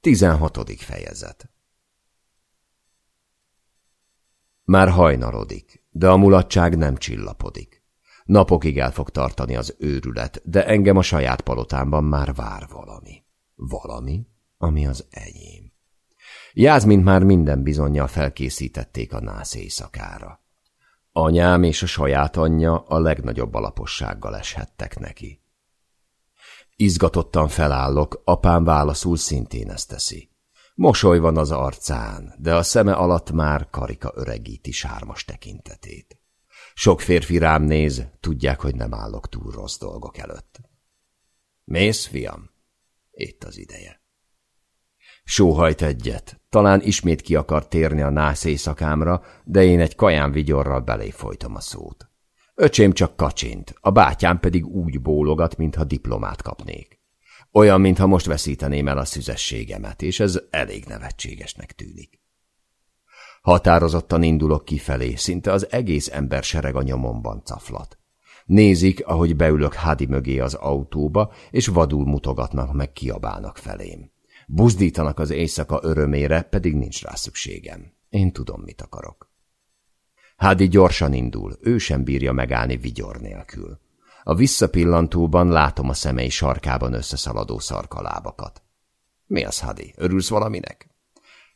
Tizenhatodik fejezet Már hajnalodik, de a mulatság nem csillapodik. Napokig el fog tartani az őrület, de engem a saját palotámban már vár valami. Valami, ami az enyém. Jázmint már minden bizonyal felkészítették a nász éjszakára. Anyám és a saját anyja a legnagyobb alapossággal eshettek neki. Izgatottan felállok, apám válaszul szintén ezt teszi. Mosoly van az arcán, de a szeme alatt már karika öregíti sármas tekintetét. Sok férfi rám néz, tudják, hogy nem állok túl rossz dolgok előtt. Mész, fiam? Itt az ideje. Sóhajt egyet, talán ismét ki akar térni a nász éjszakámra, de én egy kaján vigyorral belé folytom a szót. Öcsém csak kacsint, a bátyám pedig úgy bólogat, mintha diplomát kapnék. Olyan, mintha most veszíteném el a szüzességemet, és ez elég nevetségesnek tűnik. Határozottan indulok kifelé, szinte az egész ember sereg a nyomomban caflat. Nézik, ahogy beülök Hadi mögé az autóba, és vadul mutogatnak meg kiabálnak felém. Buzdítanak az éjszaka örömére, pedig nincs rá szükségem. Én tudom, mit akarok. Hádi gyorsan indul, ő sem bírja megállni vigyor nélkül. A visszapillantóban látom a szemei sarkában összeszaladó szarkalábakat. Mi az, Hadi? Örülsz valaminek?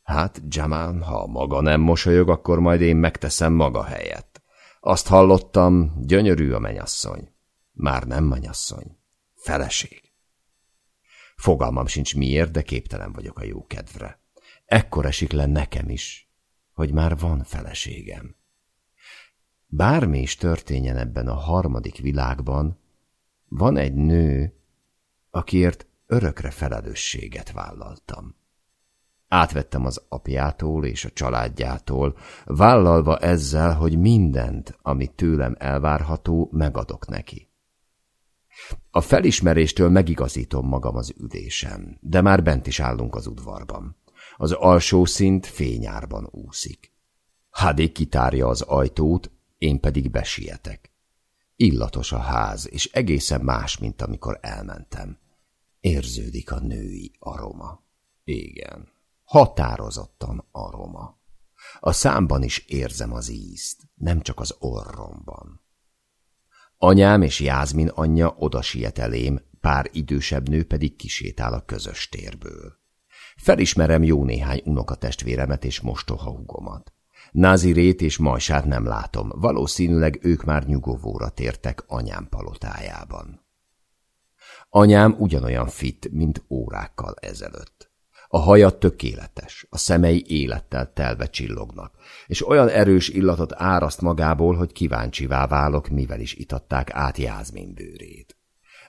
Hát, Jamal, ha maga nem mosolyog, akkor majd én megteszem maga helyett. Azt hallottam, gyönyörű a menyasszony. Már nem menyasszony. Feleség. Fogalmam sincs miért, de képtelen vagyok a jó kedvre. Ekkor esik le nekem is, hogy már van feleségem. Bármi is történjen ebben a harmadik világban, van egy nő, akiért örökre felelősséget vállaltam. Átvettem az apjától és a családjától, vállalva ezzel, hogy mindent, amit tőlem elvárható, megadok neki. A felismeréstől megigazítom magam az ülésem, de már bent is állunk az udvarban. Az alsó szint fényárban úszik. Hadi kitárja az ajtót, én pedig besietek. Illatos a ház, és egészen más, mint amikor elmentem. Érződik a női aroma. Igen, határozottan aroma. A számban is érzem az ízt, nem csak az orromban. Anyám és Jázmin anyja oda siet elém, pár idősebb nő pedig kisétál a közös térből. Felismerem jó néhány unokatestvéremet és mostoha hugomat. Názirét és Majsát nem látom, valószínűleg ők már nyugovóra tértek anyám palotájában. Anyám ugyanolyan fit, mint órákkal ezelőtt. A haja tökéletes, a szemei élettel telve csillognak, és olyan erős illatot áraszt magából, hogy kíváncsivá válok, mivel is itatták át Jázmin bőrét.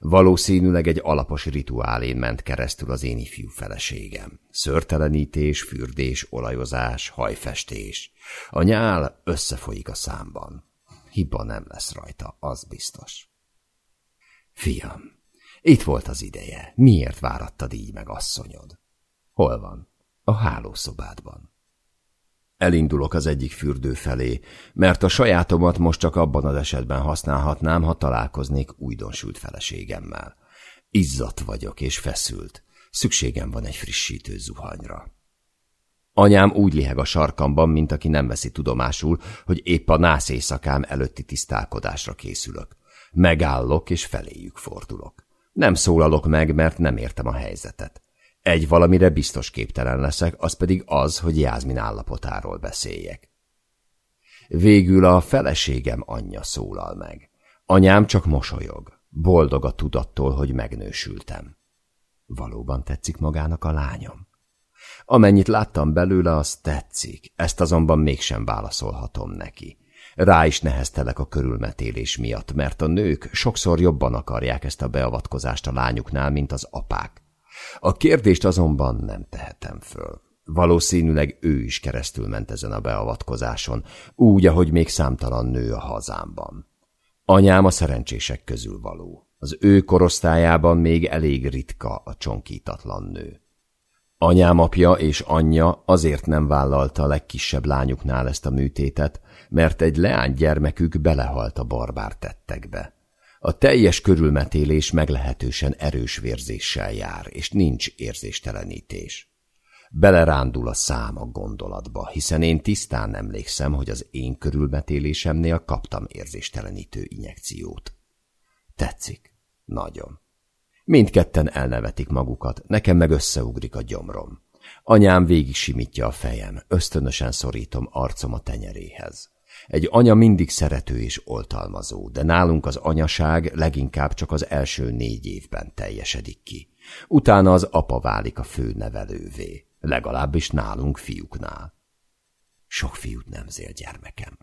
Valószínűleg egy alapos rituálén ment keresztül az én ifjú feleségem. Szörtelenítés, fürdés, olajozás, hajfestés. A nyál összefolyik a számban. Hiba nem lesz rajta, az biztos. Fiam, itt volt az ideje. Miért várattad így meg asszonyod? Hol van? A hálószobádban. Elindulok az egyik fürdő felé, mert a sajátomat most csak abban az esetben használhatnám, ha találkoznék újdonsült feleségemmel. Izzat vagyok és feszült. Szükségem van egy frissítő zuhanyra. Anyám úgy liheg a sarkamban, mint aki nem veszi tudomásul, hogy épp a nász éjszakám előtti tisztálkodásra készülök. Megállok és feléjük fordulok. Nem szólalok meg, mert nem értem a helyzetet. Egy valamire biztos képtelen leszek, az pedig az, hogy Jázmin állapotáról beszéljek. Végül a feleségem anyja szólal meg. Anyám csak mosolyog. Boldog a tudattól, hogy megnősültem. Valóban tetszik magának a lányom? Amennyit láttam belőle, az tetszik, ezt azonban mégsem válaszolhatom neki. Rá is neheztelek a körülmetélés miatt, mert a nők sokszor jobban akarják ezt a beavatkozást a lányuknál, mint az apák. A kérdést azonban nem tehetem föl. Valószínűleg ő is keresztül ment ezen a beavatkozáson, úgy, ahogy még számtalan nő a hazámban. Anyám a szerencsések közül való. Az ő korosztályában még elég ritka a csonkítatlan nő. Anyám apja és anyja azért nem vállalta a legkisebb lányuknál ezt a műtétet, mert egy leánygyermekük belehalt a barbár tettekbe. A teljes körülmetélés meglehetősen erős vérzéssel jár, és nincs érzéstelenítés. Belerándul a szám a gondolatba, hiszen én tisztán emlékszem, hogy az én körülmetélésemnél kaptam érzéstelenítő injekciót. Tetszik. Nagyon. Mindketten elnevetik magukat, nekem meg összeugrik a gyomrom. Anyám végig simítja a fejem, ösztönösen szorítom arcom a tenyeréhez. Egy anya mindig szerető és oltalmazó, de nálunk az anyaság leginkább csak az első négy évben teljesedik ki. Utána az apa válik a fő nevelővé, legalábbis nálunk fiúknál. Sok fiút nem zél gyermekem.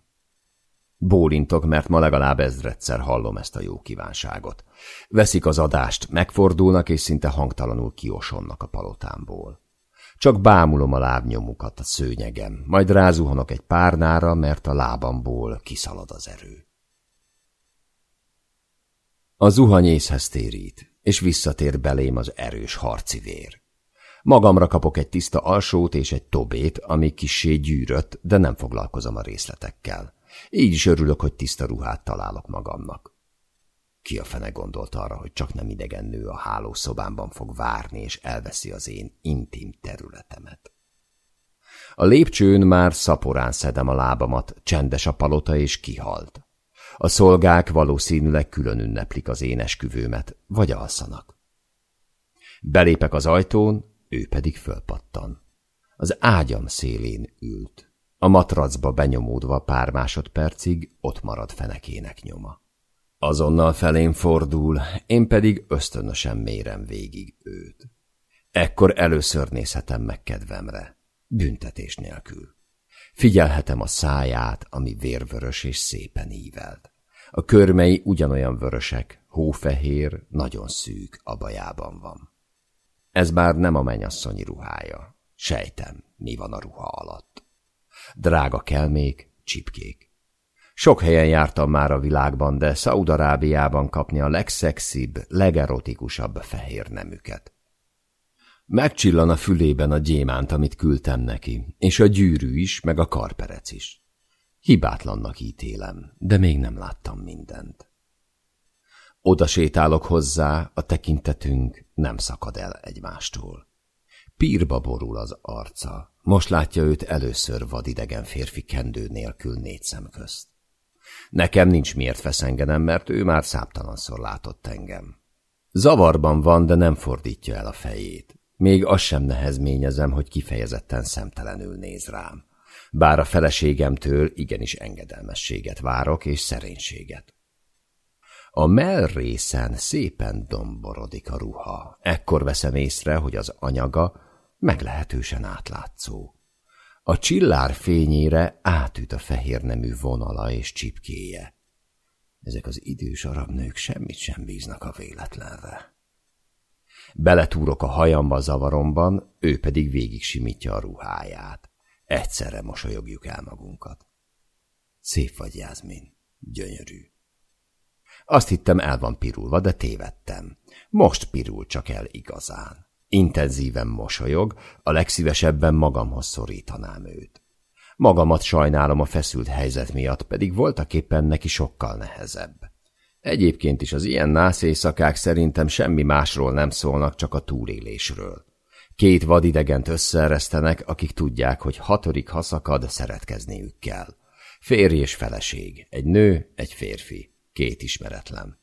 Bólintok, mert ma legalább ezredszer hallom ezt a jó kívánságot. Veszik az adást, megfordulnak, és szinte hangtalanul kiosonnak a palotámból. Csak bámulom a lábnyomukat a szőnyegem, majd rázuhanok egy párnára, mert a lábamból kiszalad az erő. A zuhany észhez térít, és visszatér belém az erős harci vér. Magamra kapok egy tiszta alsót és egy tobét, ami kissé gyűrött, de nem foglalkozom a részletekkel. Így is örülök, hogy tiszta ruhát találok magamnak. Ki a fene gondolt arra, hogy csak nem idegen nő a hálószobámban fog várni, és elveszi az én intim területemet. A lépcsőn már szaporán szedem a lábamat, csendes a palota és kihalt. A szolgák valószínűleg külön ünneplik az én esküvőmet, vagy alszanak. Belépek az ajtón, ő pedig fölpattan. Az ágyam szélén ült. A matracba benyomódva pár másodpercig ott marad fenekének nyoma. Azonnal felén fordul, én pedig ösztönösen mérem végig őt. Ekkor először nézhetem meg kedvemre, büntetés nélkül. Figyelhetem a száját, ami vérvörös és szépen ívelt. A körmei ugyanolyan vörösek, hófehér, nagyon szűk, a bajában van. Ez bár nem a mennyasszonyi ruhája. Sejtem, mi van a ruha alatt. Drága kelmék, csipkék. Sok helyen jártam már a világban, de Szaudarábiában kapni a legszexibb, legerotikusabb fehér nemüket. Megcsillan a fülében a gyémánt, amit küldtem neki, és a gyűrű is, meg a karperec is. Hibátlannak ítélem, de még nem láttam mindent. Oda sétálok hozzá, a tekintetünk nem szakad el egymástól. Pírba borul az arca, most látja őt először vadidegen férfi kendő nélkül négy szem közt. Nekem nincs miért feszengenem, mert ő már számtalanszor látott engem. Zavarban van, de nem fordítja el a fejét. Még azt sem nehezményezem, hogy kifejezetten szemtelenül néz rám. Bár a feleségemtől igenis engedelmességet várok és szerénységet. A mellrészen szépen domborodik a ruha. Ekkor veszem észre, hogy az anyaga meglehetősen átlátszó. A csillár fényére átüt a fehér nemű vonala és csipkéje. Ezek az idős arab nők semmit sem bíznak a véletlenre. Beletúrok a hajamba zavaromban, ő pedig végig simítja a ruháját. Egyszerre mosolyogjuk el magunkat. Szép vagy, Jászmin, gyönyörű. Azt hittem el van pirulva, de tévedtem. Most pirul csak el igazán. Intenzíven mosolyog, a legszívesebben magamhoz szorítanám őt. Magamat sajnálom a feszült helyzet miatt, pedig voltaképpen neki sokkal nehezebb. Egyébként is az ilyen nász éjszakák szerintem semmi másról nem szólnak, csak a túlélésről. Két vadidegent összeeresztenek, akik tudják, hogy hatodik haszakad szeretkezniük kell. Férj és feleség, egy nő, egy férfi, két ismeretlen.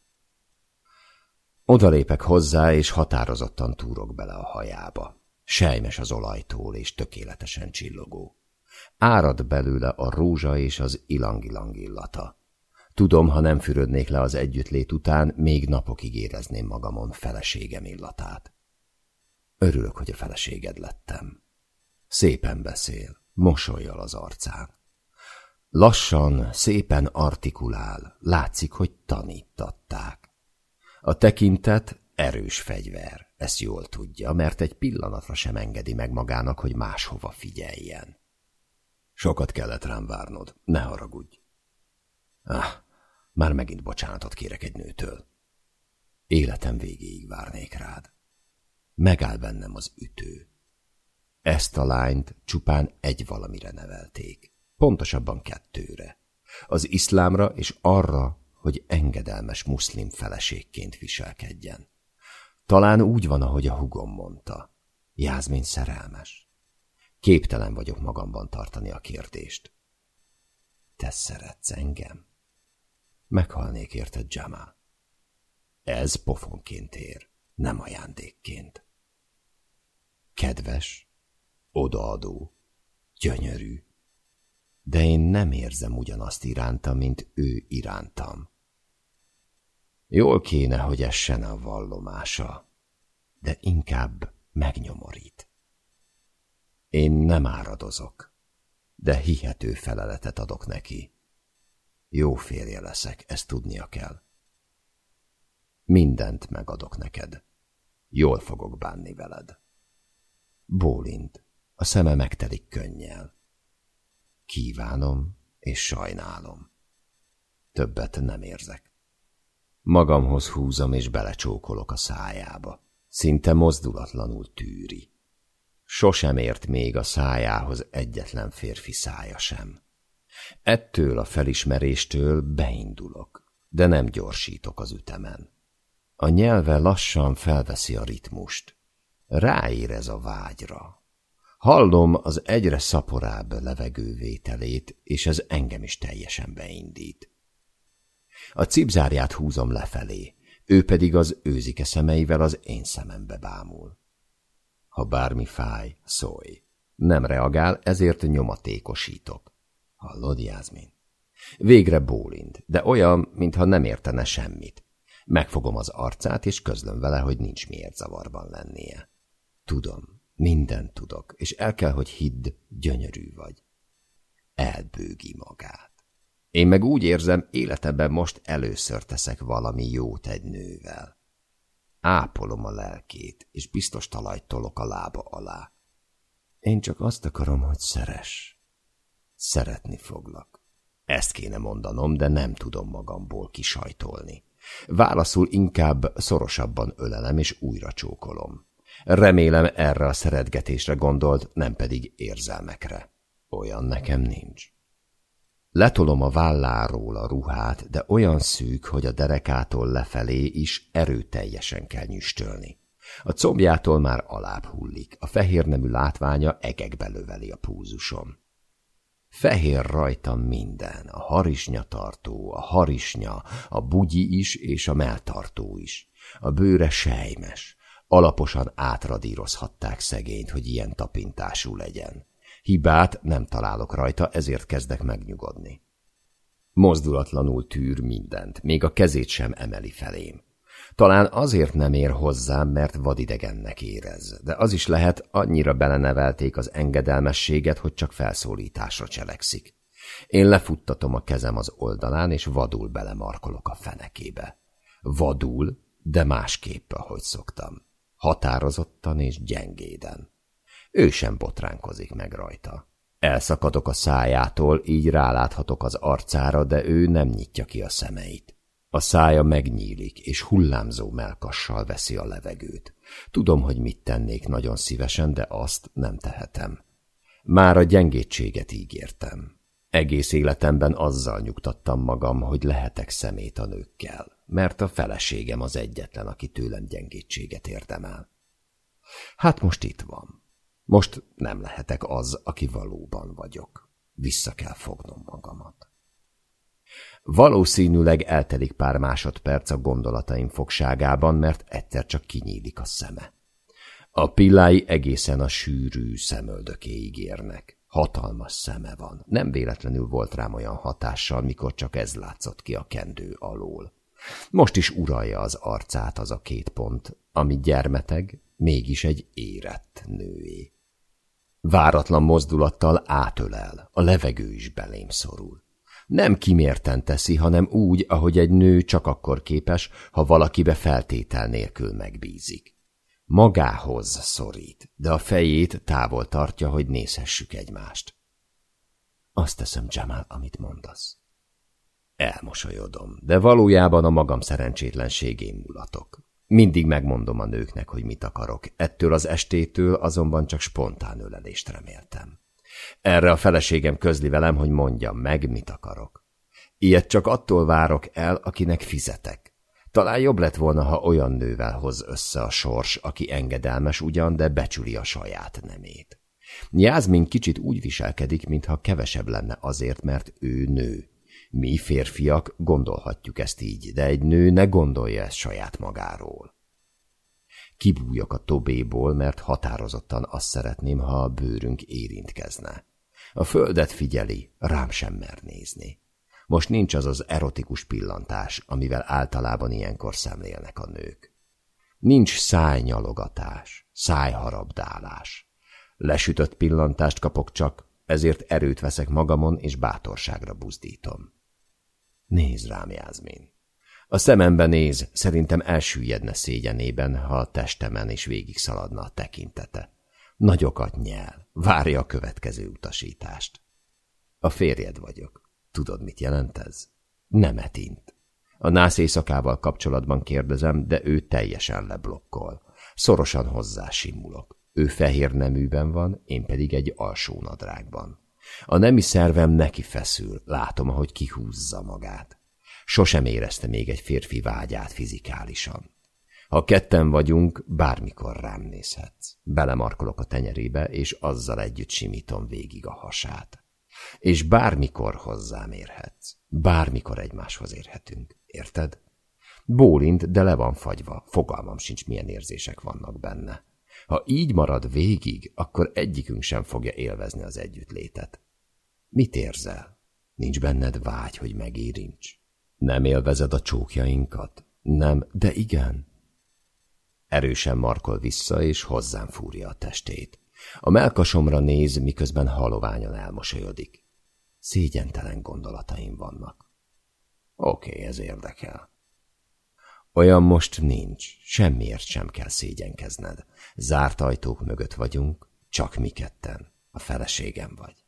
Odalépek hozzá, és határozottan túrok bele a hajába. Sejmes az olajtól, és tökéletesen csillogó. Árad belőle a rózsa és az ilangilang illata. Tudom, ha nem fürödnék le az együttlét után, még napokig érezném magamon feleségem illatát. Örülök, hogy a feleséged lettem. Szépen beszél, mosolyjal az arcán. Lassan, szépen artikulál, látszik, hogy tanítatták. A tekintet erős fegyver, ezt jól tudja, mert egy pillanatra sem engedi meg magának, hogy máshova figyeljen. Sokat kellett rám várnod, ne haragudj. Ah, már megint bocsánatot kérek egy nőtől. Életem végéig várnék rád. Megáll bennem az ütő. Ezt a lányt csupán egy valamire nevelték, pontosabban kettőre. Az iszlámra és arra, hogy engedelmes muszlim feleségként viselkedjen. Talán úgy van, ahogy a hugom mondta. Jászmin szerelmes. Képtelen vagyok magamban tartani a kérdést. Te szeretsz engem? Meghalnék érted, Jamal. Ez pofonként ér, nem ajándékként. Kedves, odaadó, gyönyörű, de én nem érzem ugyanazt iránta, mint ő irántam. Jól kéne, hogy essen a vallomása, de inkább megnyomorít. Én nem áradozok, de hihető feleletet adok neki. Jó férje leszek, ezt tudnia kell. Mindent megadok neked. Jól fogok bánni veled. Bólint, a szeme megtelik könnyel. Kívánom és sajnálom. Többet nem érzek. Magamhoz húzom és belecsókolok a szájába. Szinte mozdulatlanul tűri. Sosem ért még a szájához egyetlen férfi szája sem. Ettől a felismeréstől beindulok, de nem gyorsítok az ütemen. A nyelve lassan felveszi a ritmust. Ráérez a vágyra. Hallom az egyre szaporább levegővételét, és ez engem is teljesen beindít. A cipzárját húzom lefelé, ő pedig az őzike szemeivel az én szemembe bámul. Ha bármi fáj, szólj. Nem reagál, ezért nyomatékosítok. Hallod, Jászmin? Végre bólint, de olyan, mintha nem értene semmit. Megfogom az arcát, és közlöm vele, hogy nincs miért zavarban lennie. Tudom, mindent tudok, és el kell, hogy hidd, gyönyörű vagy. Elbőgi magát. Én meg úgy érzem, életemben most először teszek valami jót egy nővel. Ápolom a lelkét, és biztos talajt tolok a lába alá. Én csak azt akarom, hogy szeres. Szeretni foglak. Ezt kéne mondanom, de nem tudom magamból kisajtolni. Válaszul inkább szorosabban ölelem és újra csókolom. Remélem erre a szeretgetésre gondolt, nem pedig érzelmekre. Olyan nekem nincs. Letolom a válláról a ruhát, de olyan szűk, hogy a derekától lefelé is erőteljesen kell nyüstölni. A combjától már alább hullik, a fehér nemű látványa egekbe löveli a púzusom. Fehér rajtam minden, a harisnyatartó, a harisnya, a bugyi is és a melltartó is. A bőre sejmes, alaposan átradírozhatták szegényt, hogy ilyen tapintású legyen. Hibát nem találok rajta, ezért kezdek megnyugodni. Mozdulatlanul tűr mindent, még a kezét sem emeli felém. Talán azért nem ér hozzám, mert vadidegennek érez, de az is lehet, annyira belenevelték az engedelmességet, hogy csak felszólításra cselekszik. Én lefuttatom a kezem az oldalán, és vadul belemarkolok a fenekébe. Vadul, de másképp, ahogy szoktam. Határozottan és gyengéden. Ő sem botránkozik meg rajta. Elszakadok a szájától, így ráláthatok az arcára, de ő nem nyitja ki a szemeit. A szája megnyílik, és hullámzó melkassal veszi a levegőt. Tudom, hogy mit tennék nagyon szívesen, de azt nem tehetem. Már a gyengétséget ígértem. Egész életemben azzal nyugtattam magam, hogy lehetek szemét a nőkkel, mert a feleségem az egyetlen, aki tőlem gyengétséget érdemel. Hát most itt van. Most nem lehetek az, aki valóban vagyok. Vissza kell fognom magamat. Valószínűleg eltelik pár másodperc a gondolataim fogságában, mert egyszer csak kinyílik a szeme. A pillái egészen a sűrű szemöldökéig érnek. Hatalmas szeme van. Nem véletlenül volt rám olyan hatással, mikor csak ez látszott ki a kendő alól. Most is uralja az arcát az a két pont, ami gyermeteg, mégis egy érett nőé. Váratlan mozdulattal átölel, a levegő is belém szorul. Nem kimérten teszi, hanem úgy, ahogy egy nő csak akkor képes, ha valakibe feltétel nélkül megbízik. Magához szorít, de a fejét távol tartja, hogy nézhessük egymást. Azt teszem, Jamal, amit mondasz. Elmosolyodom, de valójában a magam szerencsétlenségén mulatok. Mindig megmondom a nőknek, hogy mit akarok. Ettől az estétől azonban csak spontán ölelést reméltem. Erre a feleségem közli velem, hogy mondjam meg, mit akarok. Ilyet csak attól várok el, akinek fizetek. Talán jobb lett volna, ha olyan nővel hoz össze a sors, aki engedelmes ugyan, de becsüli a saját nemét. Jászmin kicsit úgy viselkedik, mintha kevesebb lenne azért, mert ő nő. Mi férfiak gondolhatjuk ezt így, de egy nő ne gondolja ezt saját magáról. Kibújok a tobéból, mert határozottan azt szeretném, ha a bőrünk érintkezne. A földet figyeli, rám sem mer nézni. Most nincs az az erotikus pillantás, amivel általában ilyenkor szemlélnek a nők. Nincs szájnyalogatás, szájharabdálás. Lesütött pillantást kapok csak, ezért erőt veszek magamon, és bátorságra buzdítom. Nézd rám, Jászmin. A szemembe néz, szerintem elsüllyedne szégyenében, ha a testemen is végig szaladna a tekintete. Nagyokat nyel, várja a következő utasítást. A férjed vagyok. Tudod, mit jelent ez? Nemet int. A nász éjszakával kapcsolatban kérdezem, de ő teljesen leblokkol. Szorosan hozzá simulok. Ő fehér neműben van, én pedig egy alsó nadrágban. A nemi szervem neki feszül, látom, ahogy kihúzza magát. Sosem érezte még egy férfi vágyát fizikálisan. Ha ketten vagyunk, bármikor rám nézhetsz. Belemarkolok a tenyerébe, és azzal együtt simítom végig a hasát. És bármikor hozzám érhetsz. Bármikor egymáshoz érhetünk. Érted? Bólint, de le van fagyva. Fogalmam sincs, milyen érzések vannak benne. Ha így marad végig, akkor egyikünk sem fogja élvezni az együttlétet. Mit érzel? Nincs benned vágy, hogy megérints? Nem élvezed a csókjainkat? Nem, de igen. Erősen markol vissza, és hozzám fúrja a testét. A melkasomra néz, miközben haloványan elmosolyodik. Szégyentelen gondolataim vannak. Oké, ez érdekel. Olyan most nincs, semmiért sem kell szégyenkezned. Zárt ajtók mögött vagyunk, csak mi ketten. A feleségem vagy.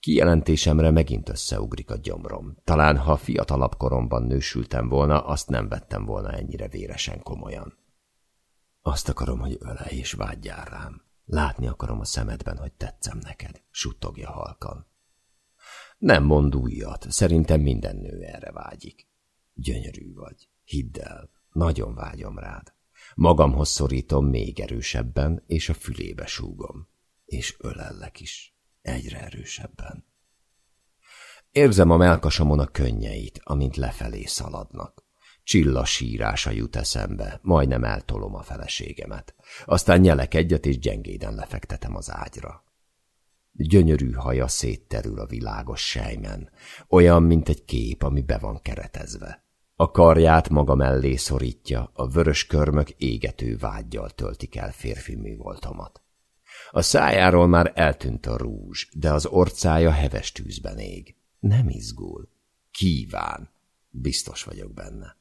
Kijelentésemre megint összeugrik a gyomrom. Talán, ha fiatalabb koromban nősültem volna, azt nem vettem volna ennyire véresen komolyan. Azt akarom, hogy ölej és vágyjál rám. Látni akarom a szemedben, hogy tetszem neked, suttogja halkan. Nem mond újat, szerintem minden nő erre vágyik. Gyönyörű vagy, hidd el, nagyon vágyom rád. Magamhoz szorítom még erősebben, és a fülébe súgom. És ölellek is, egyre erősebben. Érzem a melkasomon a könnyeit, amint lefelé szaladnak. Csilla sírása jut eszembe, majdnem eltolom a feleségemet. Aztán nyelek egyet, és gyengéden lefektetem az ágyra. Gyönyörű haja szétterül a világos sejmen, olyan, mint egy kép, ami be van keretezve. A karját maga mellé szorítja, a vörös körmök égető vágyjal töltik el férfi művoltomat. A szájáról már eltűnt a rúzs, de az orcája heves tűzben ég. Nem izgul. Kíván. Biztos vagyok benne.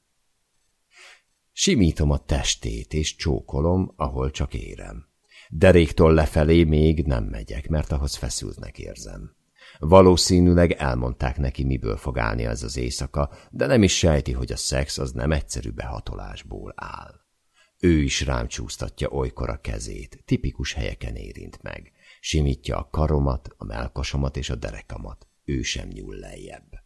Simítom a testét, és csókolom, ahol csak érem. Deréktól lefelé még nem megyek, mert ahhoz feszültnek érzem. Valószínűleg elmondták neki, miből fog állni ez az éjszaka, de nem is sejti, hogy a szex az nem egyszerű behatolásból áll. Ő is rám csúsztatja olykor a kezét, tipikus helyeken érint meg. Simítja a karomat, a melkasomat és a derekamat. Ő sem nyúl lejjebb.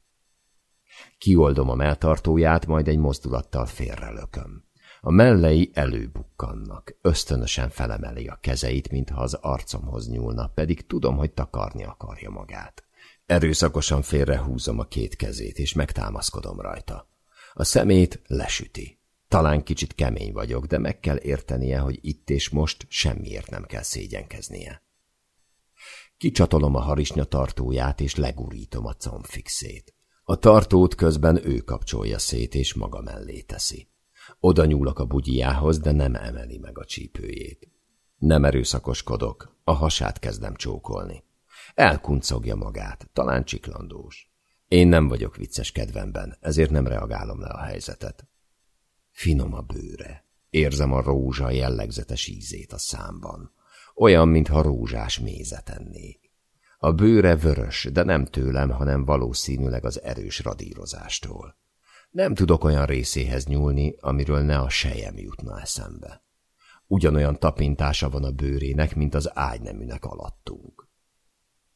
Kioldom a melltartóját, majd egy mozdulattal félrelököm. A mellei előbukkannak, ösztönösen felemeli a kezeit, mintha az arcomhoz nyúlna, pedig tudom, hogy takarni akarja magát. Erőszakosan félrehúzom a két kezét, és megtámaszkodom rajta. A szemét lesüti. Talán kicsit kemény vagyok, de meg kell értenie, hogy itt és most semmiért nem kell szégyenkeznie. Kicsatolom a harisnya tartóját, és legurítom a combfixét. A tartót közben ő kapcsolja szét, és maga mellé teszi. Oda nyúlok a bugyiához, de nem emeli meg a csípőjét. Nem erőszakoskodok, a hasát kezdem csókolni. Elkuncogja magát, talán csiklandós. Én nem vagyok vicces kedvemben, ezért nem reagálom le a helyzetet. Finom a bőre. Érzem a rózsa jellegzetes ízét a számban. Olyan, mintha rózsás mézet ennék. A bőre vörös, de nem tőlem, hanem valószínűleg az erős radírozástól. Nem tudok olyan részéhez nyúlni, amiről ne a sejem jutna eszembe. Ugyanolyan tapintása van a bőrének, mint az ágyneműnek alattunk.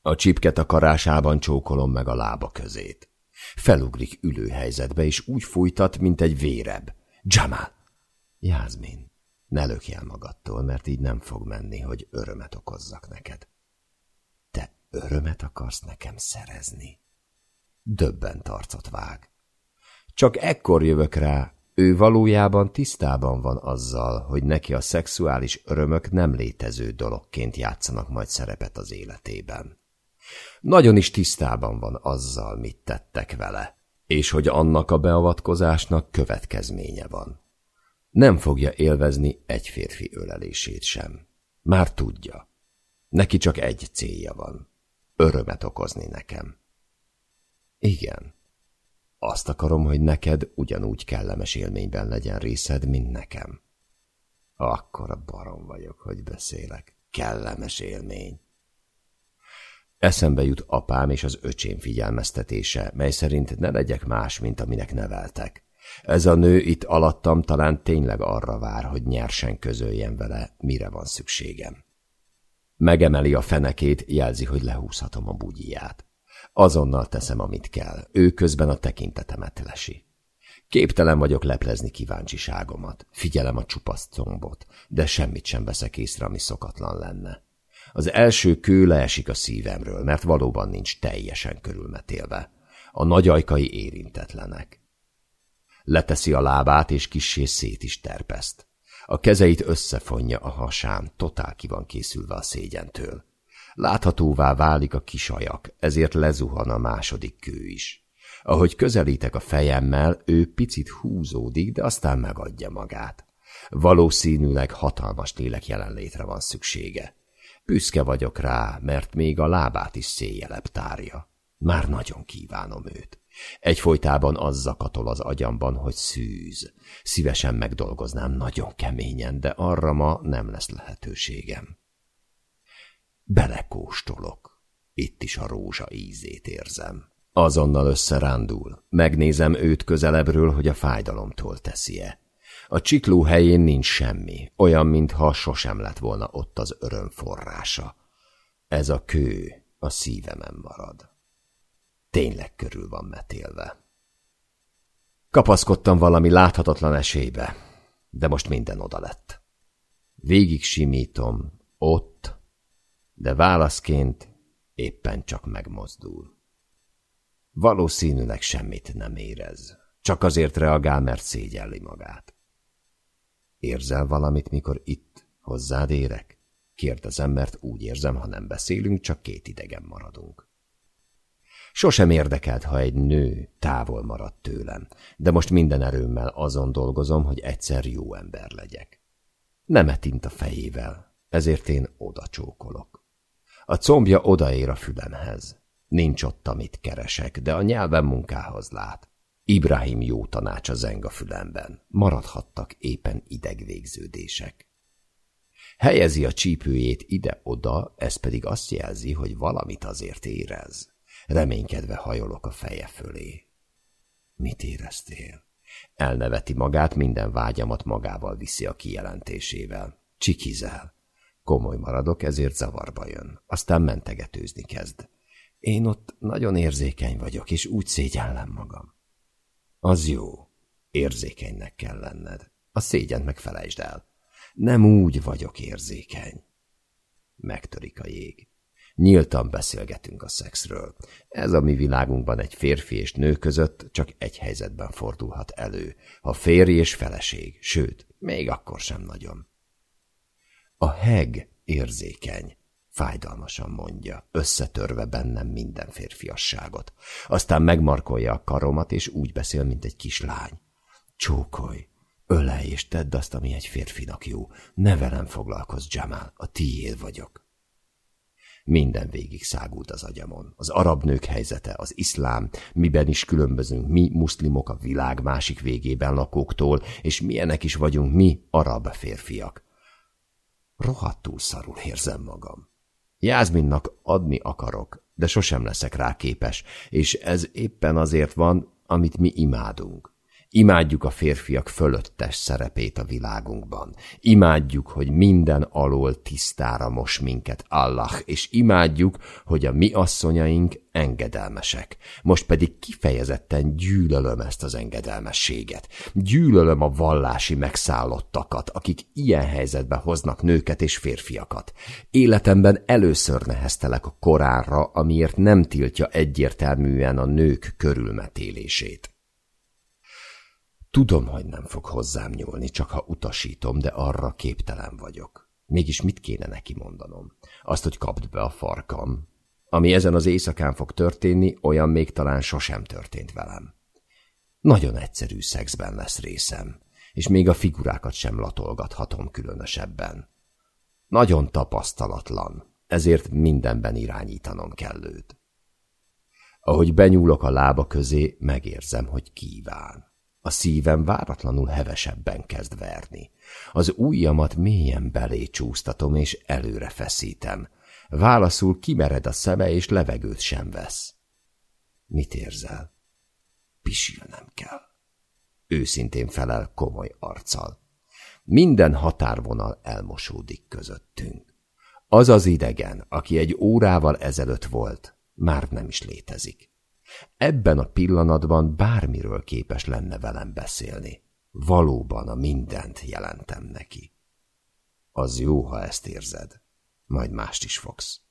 A csipket a karásában csókolom meg a lába közét. Felugrik ülőhelyzetbe, és úgy fújtat, mint egy véreb. Jamal! Jászmin! Ne lökj el magadtól, mert így nem fog menni, hogy örömet okozzak neked. Te örömet akarsz nekem szerezni? Döbben tarcot vág. Csak ekkor jövök rá, ő valójában tisztában van azzal, hogy neki a szexuális örömök nem létező dologként játszanak majd szerepet az életében. Nagyon is tisztában van azzal, mit tettek vele, és hogy annak a beavatkozásnak következménye van. Nem fogja élvezni egy férfi ölelését sem. Már tudja. Neki csak egy célja van. Örömet okozni nekem. Igen. Azt akarom, hogy neked ugyanúgy kellemes élményben legyen részed, mint nekem. Akkor a barom vagyok, hogy beszélek. Kellemes élmény. Eszembe jut apám és az öcsém figyelmeztetése, mely szerint ne legyek más, mint aminek neveltek. Ez a nő itt alattam talán tényleg arra vár, hogy nyersen közöljen vele, mire van szükségem. Megemeli a fenekét, jelzi, hogy lehúzhatom a bugyiját. Azonnal teszem, amit kell, ő közben a tekintetemet lesi. Képtelen vagyok leplezni kíváncsiságomat, figyelem a csupasz combot, de semmit sem veszek észre, ami szokatlan lenne. Az első kő leesik a szívemről, mert valóban nincs teljesen körülmetélve. A nagyajkai érintetlenek. Leteszi a lábát, és kissé szét is terpeszt. A kezeit összefonja a hasán, totál ki van készülve a szégyentől. Láthatóvá válik a kisajak, ezért lezuhan a második kő is. Ahogy közelítek a fejemmel, ő picit húzódik, de aztán megadja magát. Valószínűleg hatalmas lélek jelenlétre van szüksége. Büszke vagyok rá, mert még a lábát is széjelebb tárja. Már nagyon kívánom őt. Egyfolytában az zakatol az agyamban, hogy szűz. Szívesen megdolgoznám nagyon keményen, de arra ma nem lesz lehetőségem. Belekóstolok. Itt is a rózsa ízét érzem. Azonnal összerándul. Megnézem őt közelebbről, hogy a fájdalomtól teszi-e. A csikló helyén nincs semmi, olyan, mintha sosem lett volna ott az öröm forrása. Ez a kő a szívemen marad. Tényleg körül van metélve. Kapaszkodtam valami láthatatlan esélybe, de most minden oda lett. Végig simítom, ott, de válaszként éppen csak megmozdul. Valószínűleg semmit nem érez, csak azért reagál, mert szégyelli magát. Érzel valamit, mikor itt hozzád érek? Kérdezem, mert úgy érzem, ha nem beszélünk, csak két idegen maradunk. Sosem érdekelt, ha egy nő távol maradt tőlem, de most minden erőmmel azon dolgozom, hogy egyszer jó ember legyek. Nem etint a fejével, ezért én oda csókolok. A combja odaér a fülemhez. Nincs ott, amit keresek, de a nyelvem munkához lát. Ibrahim jó tanács a zeng a fülemben. Maradhattak éppen idegvégződések. Helyezi a csípőjét ide-oda, ez pedig azt jelzi, hogy valamit azért érez. Reménykedve hajolok a feje fölé. Mit éreztél? Elneveti magát, minden vágyamat magával viszi a kijelentésével. Csikizel. Komoly maradok, ezért zavarba jön. Aztán mentegetőzni kezd. Én ott nagyon érzékeny vagyok, és úgy szégyellem magam. Az jó. Érzékenynek kell lenned. A szégyent meg felejtsd el. Nem úgy vagyok érzékeny. Megtörik a jég. Nyíltan beszélgetünk a szexről. Ez a mi világunkban egy férfi és nő között csak egy helyzetben fordulhat elő. Ha férj és feleség, sőt, még akkor sem nagyon. A heg érzékeny, fájdalmasan mondja, összetörve bennem minden férfiasságot. Aztán megmarkolja a karomat, és úgy beszél, mint egy kislány. Csókolj, ölej és tedd azt, ami egy férfinak jó. Ne velem foglalkozz, Jamal, a tiéd vagyok. Minden végig szágult az agyamon. Az arab nők helyzete, az iszlám, miben is különbözünk mi, muszlimok a világ másik végében lakóktól, és milyenek is vagyunk mi, arab férfiak. Rohadtul szarul érzem magam. Jászminnak adni akarok, de sosem leszek rá képes, és ez éppen azért van, amit mi imádunk. Imádjuk a férfiak fölöttes szerepét a világunkban. Imádjuk, hogy minden alól tisztára mos minket Allah, és imádjuk, hogy a mi asszonyaink engedelmesek. Most pedig kifejezetten gyűlölöm ezt az engedelmességet. Gyűlölöm a vallási megszállottakat, akik ilyen helyzetbe hoznak nőket és férfiakat. Életemben először neheztelek a koránra, amiért nem tiltja egyértelműen a nők körülmetélését. Tudom, hogy nem fog hozzám nyúlni, csak ha utasítom, de arra képtelen vagyok. Mégis mit kéne neki mondanom? Azt, hogy kapd be a farkam. Ami ezen az éjszakán fog történni, olyan még talán sosem történt velem. Nagyon egyszerű szexben lesz részem, és még a figurákat sem latolgathatom különösebben. Nagyon tapasztalatlan, ezért mindenben irányítanom kell őt. Ahogy benyúlok a lába közé, megérzem, hogy kíván. A szívem váratlanul hevesebben kezd verni. Az ujjamat mélyen belé csúsztatom, és előre feszítem. Válaszul kimered a szeme, és levegőt sem vesz. Mit érzel? Pisilnem kell. Őszintén felel komoly arccal. Minden határvonal elmosódik közöttünk. Az az idegen, aki egy órával ezelőtt volt, már nem is létezik. Ebben a pillanatban bármiről képes lenne velem beszélni. Valóban a mindent jelentem neki. Az jó, ha ezt érzed. Majd mást is fogsz.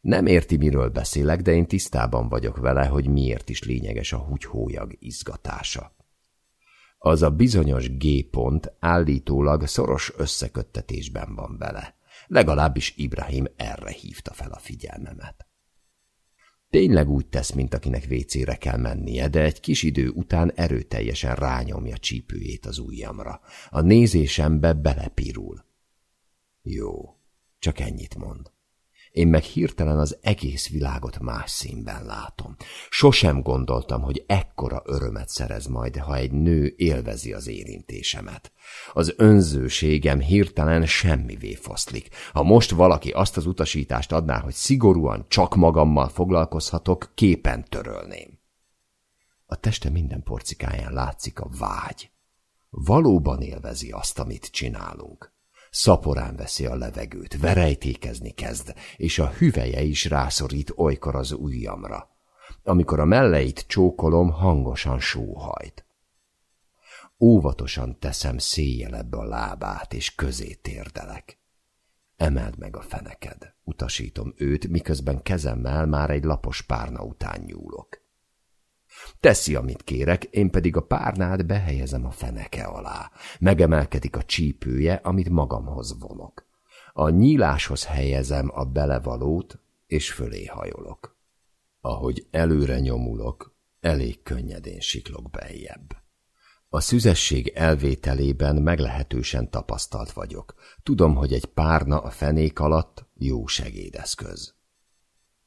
Nem érti, miről beszélek, de én tisztában vagyok vele, hogy miért is lényeges a húgyhólyag izgatása. Az a bizonyos G pont állítólag szoros összeköttetésben van vele. Legalábbis Ibrahim erre hívta fel a figyelmemet. Tényleg úgy tesz, mint akinek vécére kell mennie, de egy kis idő után erőteljesen rányomja csípőjét az ujjamra. A nézésembe belepirul. Jó, csak ennyit mond. Én meg hirtelen az egész világot más színben látom. Sosem gondoltam, hogy ekkora örömet szerez majd, ha egy nő élvezi az érintésemet. Az önzőségem hirtelen semmivé foszlik. Ha most valaki azt az utasítást adná, hogy szigorúan csak magammal foglalkozhatok, képen törölném. A teste minden porcikáján látszik a vágy. Valóban élvezi azt, amit csinálunk. Szaporán veszi a levegőt, verejtékezni kezd, és a hüveje is rászorít olykor az ujjamra. Amikor a melleit csókolom, hangosan sóhajt. Óvatosan teszem széjjelebb a lábát, és közé térdelek. Emeld meg a feneked, utasítom őt, miközben kezemmel már egy lapos párna után nyúlok. Teszi, amit kérek, én pedig a párnát behelyezem a feneke alá. Megemelkedik a csípője, amit magamhoz vonok. A nyíláshoz helyezem a belevalót, és fölé hajolok. Ahogy előre nyomulok, elég könnyedén siklok beljebb. A szüzesség elvételében meglehetősen tapasztalt vagyok. Tudom, hogy egy párna a fenék alatt jó segédeszköz.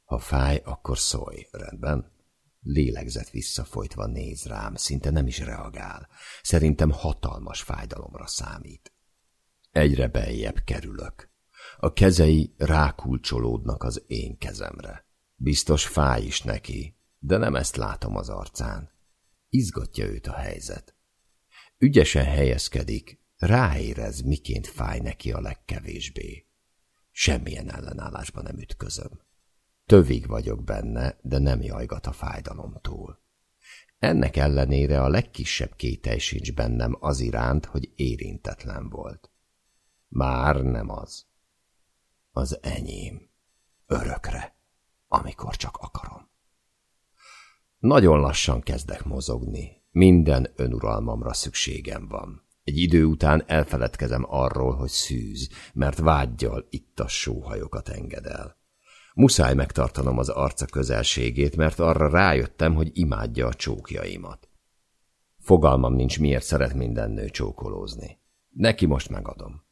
Ha fáj, akkor szólj, rendben? Lélegzett visszafolytva néz rám, szinte nem is reagál. Szerintem hatalmas fájdalomra számít. Egyre beljebb kerülök. A kezei rákulcsolódnak az én kezemre. Biztos fáj is neki, de nem ezt látom az arcán. Izgatja őt a helyzet. Ügyesen helyezkedik, ráérez, miként fáj neki a legkevésbé. Semmilyen ellenállásban nem ütközöm. Tövig vagyok benne, de nem jajgat a fájdalomtól. Ennek ellenére a legkisebb kételj sincs bennem az iránt, hogy érintetlen volt. Már nem az. Az enyém. Örökre, amikor csak akarom. Nagyon lassan kezdek mozogni. Minden önuralmamra szükségem van. Egy idő után elfeledkezem arról, hogy szűz, mert vágyjal itt a sóhajokat enged el. Muszáj megtartanom az arca közelségét, mert arra rájöttem, hogy imádja a csókjaimat. Fogalmam nincs, miért szeret minden nő csókolózni. Neki most megadom.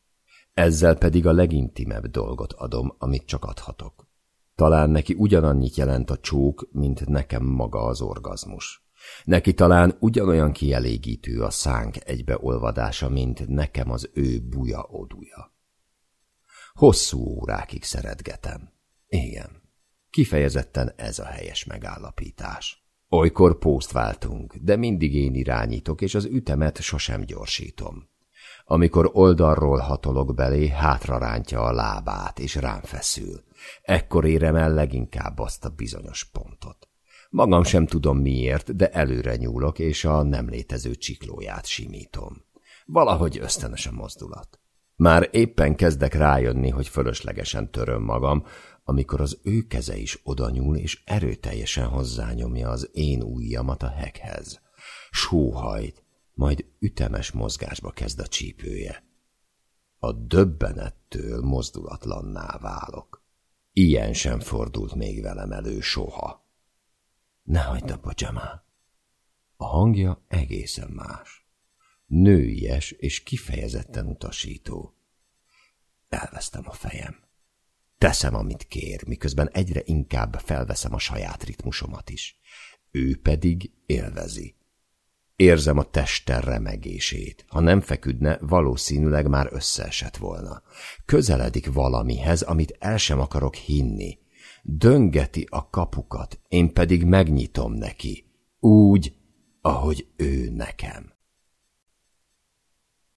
Ezzel pedig a legintimebb dolgot adom, amit csak adhatok. Talán neki ugyanannyit jelent a csók, mint nekem maga az orgazmus. Neki talán ugyanolyan kielégítő a szánk egybeolvadása, mint nekem az ő buja oduja. Hosszú órákig szeretgetem. Igen, kifejezetten ez a helyes megállapítás. Olykor pószt váltunk, de mindig én irányítok, és az ütemet sosem gyorsítom. Amikor oldalról hatolok belé, hátra rántja a lábát, és rám feszül. Ekkor érem el leginkább azt a bizonyos pontot. Magam sem tudom miért, de előre nyúlok, és a nem létező csiklóját simítom. Valahogy ösztönös a mozdulat. Már éppen kezdek rájönni, hogy fölöslegesen töröm magam, amikor az ő keze is odanyúl, és erőteljesen hozzányomja az én ujjamat a hekhez. Sóhajt, majd ütemes mozgásba kezd a csípője. A döbbenettől mozdulatlanná válok. Ilyen sem fordult még velem elő soha. Ne hagyd abba, Jamal. A hangja egészen más. Nőies és kifejezetten utasító. Elvesztem a fejem. Teszem, amit kér, miközben egyre inkább felveszem a saját ritmusomat is. Ő pedig élvezi. Érzem a teste remegését. Ha nem feküdne, valószínűleg már összeesett volna. Közeledik valamihez, amit el sem akarok hinni. Döngeti a kapukat, én pedig megnyitom neki. Úgy, ahogy ő nekem.